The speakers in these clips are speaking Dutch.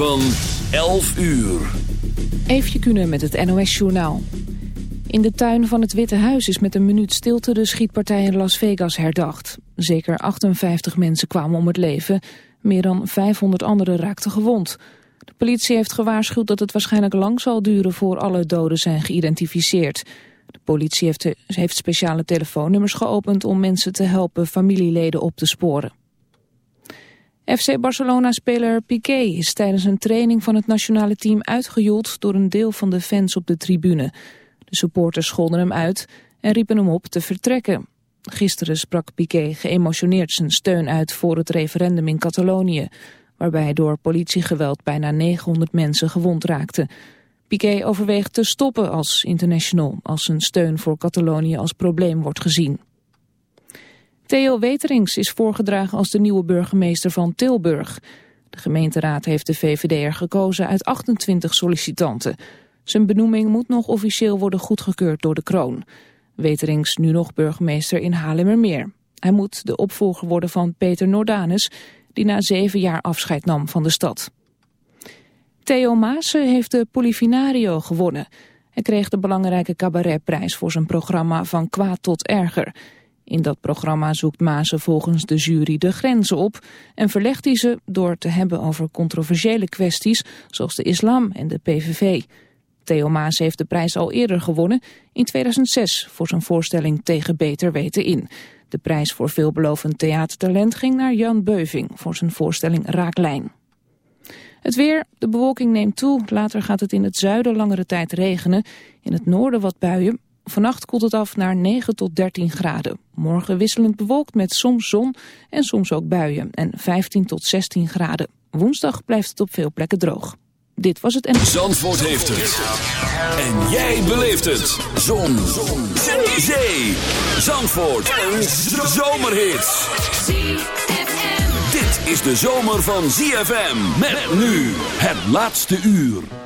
Van 11 uur. Eefje kunnen met het NOS-journaal. In de tuin van het Witte Huis is met een minuut stilte de schietpartij in Las Vegas herdacht. Zeker 58 mensen kwamen om het leven. Meer dan 500 anderen raakten gewond. De politie heeft gewaarschuwd dat het waarschijnlijk lang zal duren voor alle doden zijn geïdentificeerd. De politie heeft, heeft speciale telefoonnummers geopend om mensen te helpen familieleden op te sporen. FC Barcelona-speler Piqué is tijdens een training van het nationale team uitgejoeld door een deel van de fans op de tribune. De supporters scholden hem uit en riepen hem op te vertrekken. Gisteren sprak Piqué geëmotioneerd zijn steun uit voor het referendum in Catalonië, waarbij door politiegeweld bijna 900 mensen gewond raakten. Piqué overweegt te stoppen als international als zijn steun voor Catalonië als probleem wordt gezien. Theo Weterings is voorgedragen als de nieuwe burgemeester van Tilburg. De gemeenteraad heeft de VVD'er gekozen uit 28 sollicitanten. Zijn benoeming moet nog officieel worden goedgekeurd door de kroon. Weterings nu nog burgemeester in Haarlemmermeer. Hij moet de opvolger worden van Peter Nordanus, die na zeven jaar afscheid nam van de stad. Theo Maassen heeft de Polifinario gewonnen. Hij kreeg de belangrijke cabaretprijs voor zijn programma Van Kwaad tot Erger... In dat programma zoekt Maassen volgens de jury de grenzen op en verlegt hij ze door te hebben over controversiële kwesties zoals de islam en de PVV. Theo Maas heeft de prijs al eerder gewonnen, in 2006, voor zijn voorstelling Tegen Beter Weten In. De prijs voor veelbelovend theatertalent ging naar Jan Beuving voor zijn voorstelling Raaklijn. Het weer, de bewolking neemt toe, later gaat het in het zuiden langere tijd regenen. In het noorden wat buien, Vannacht koelt het af naar 9 tot 13 graden. Morgen wisselend bewolkt met soms zon en soms ook buien en 15 tot 16 graden. Woensdag blijft het op veel plekken droog. Dit was het en... Zandvoort heeft het. En jij beleeft het. Zon. zon. Zee. Zee. Zandvoort. Een zomerhit. Dit is de zomer van ZFM. Met nu het laatste uur.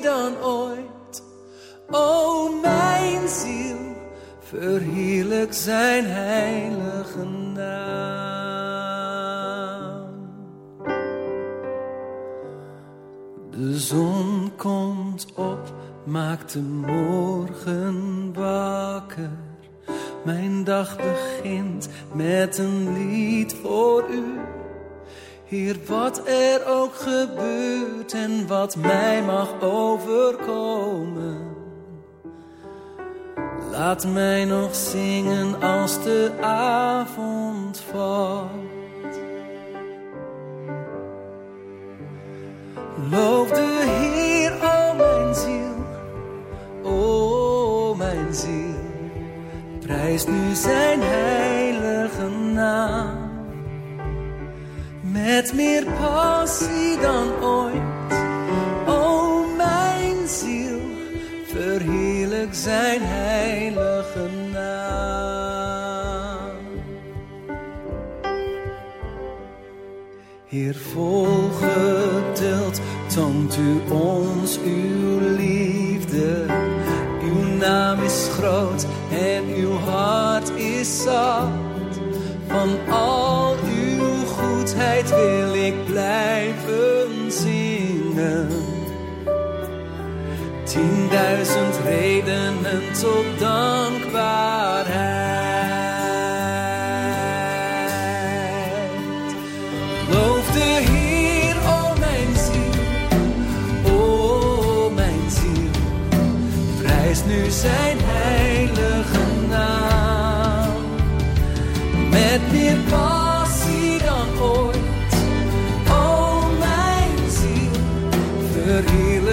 Dan ooit, o mijn ziel. Verheerlijk zijn heilige naam. De zon komt op maakt de morgen wakker. Mijn dag begint met een lied voor u. Hier wat er ook gebeurt en wat mij mag overkomen. Laat mij nog zingen als de avond valt. Loof de Heer, o mijn ziel, o oh mijn ziel. Prijs nu zijn heilige naam. Met meer passie dan ooit, o mijn ziel, verheerlijk zijn heilige naam. Heer, vol geduld toont u ons uw liefde. Uw naam is groot en uw hart is zacht. Van al wil ik blijven zingen. Tienduizend redenen tot dankbaarheid.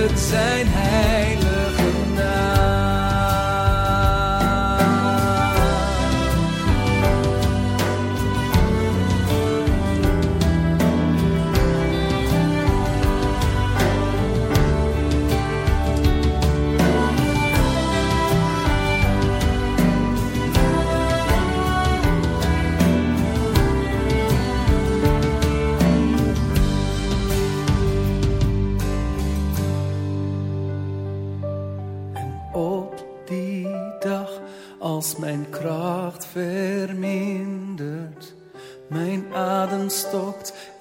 Verheerlijk zijn heilige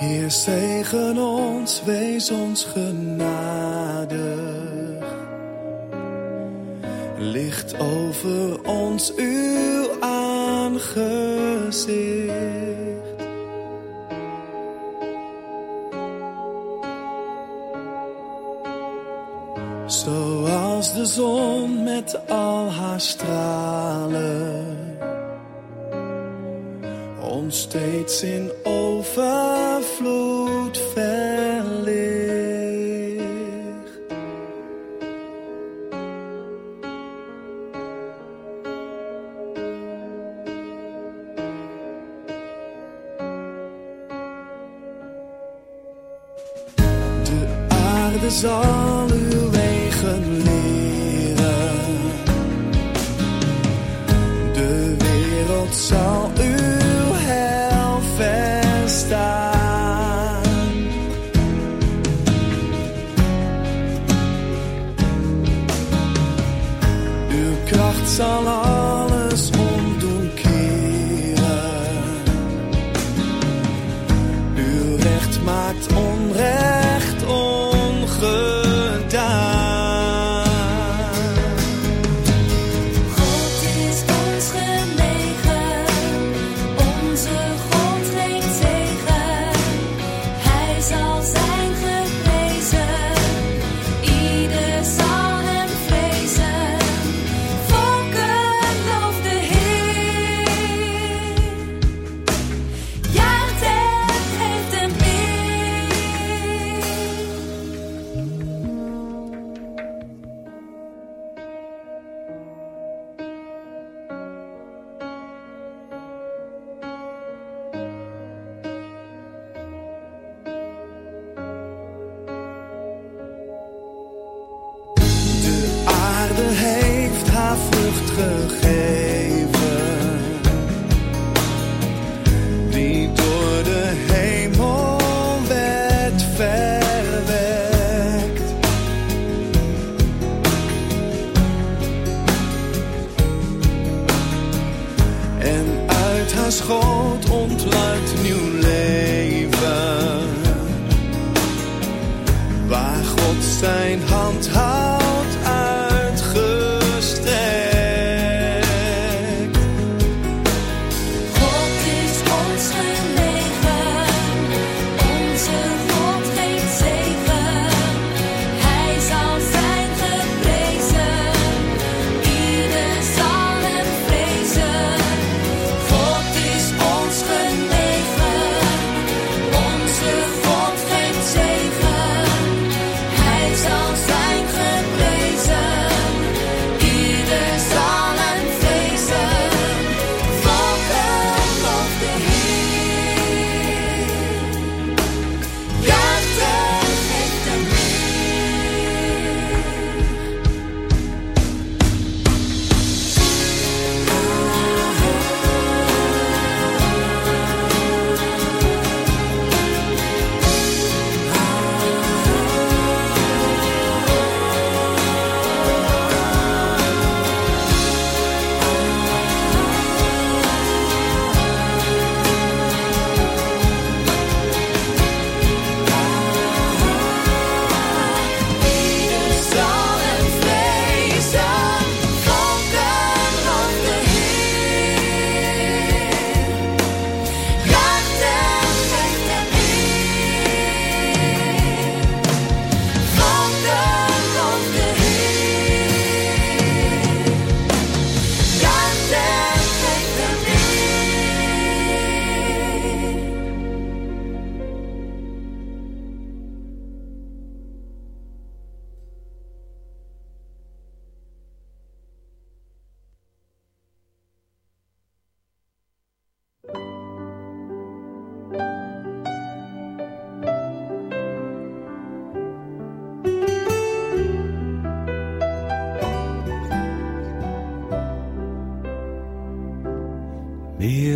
Heer, zegen ons, wees ons genadig. Licht over ons uw aangezicht. De aarde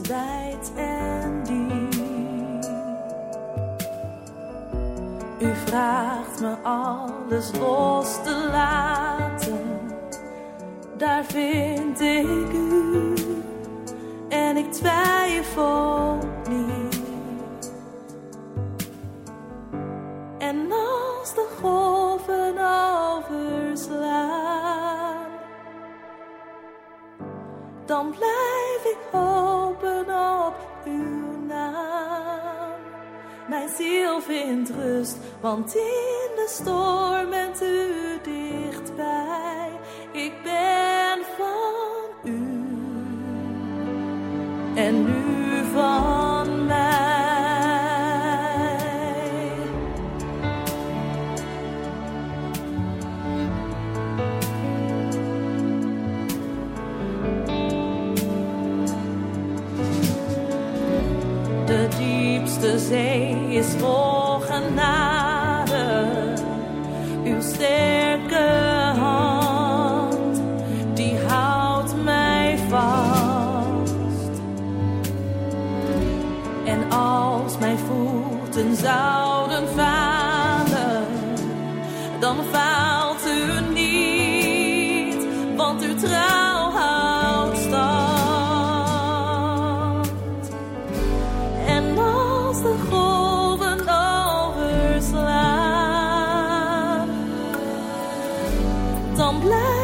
wijd en. U vraagt me alles los te laten, daar vind ik u en ik twijfel ziel vindt rust, want in de storm bent u zouden falen, dan faalt u niet, want uw trouw houdt stand. En als de golven overslaan, dan blijft